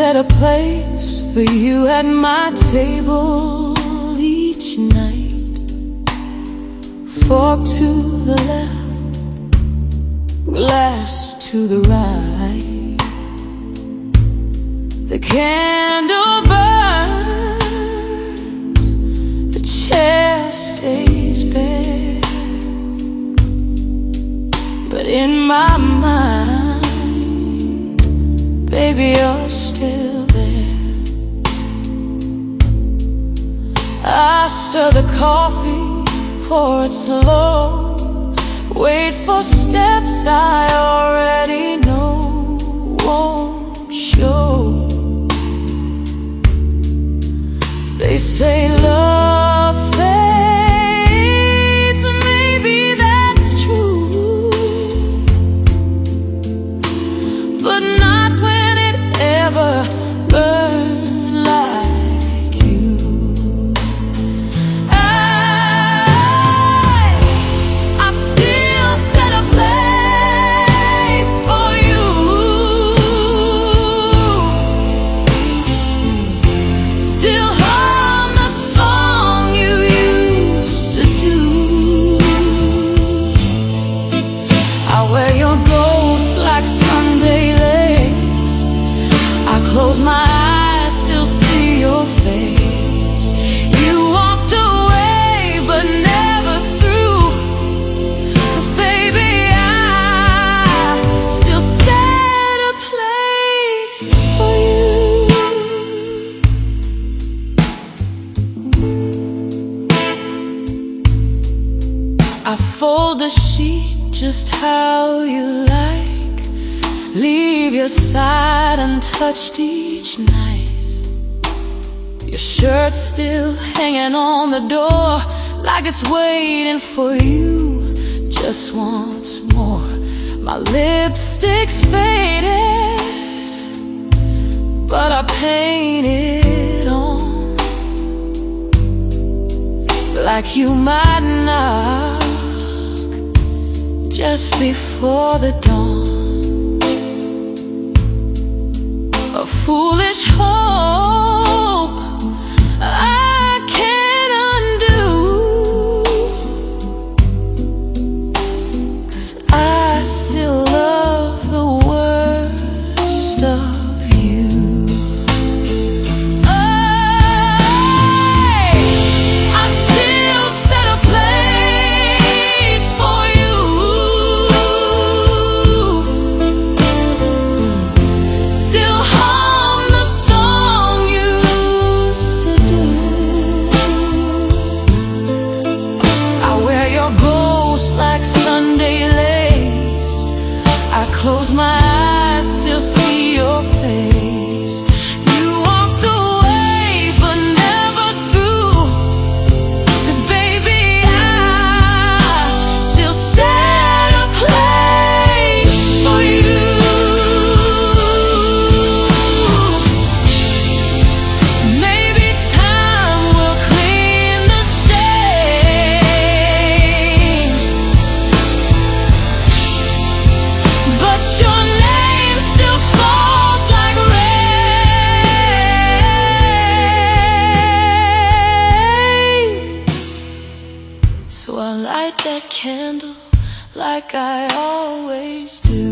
set a place for you at my table each night. Fork to the left, glass to the right. The candle burns, the chair stays bare. But in my mind, baby, you're still there. I stir the coffee, for it's slow. Wait for steps I the sheet just how you like. Leave your side untouched each night. Your shirt still hanging on the door, like it's waiting for you just once more. My lipstick's faded, but I paint it on like you might knock just before the dawn. A foolish close my So I light that candle like I always do.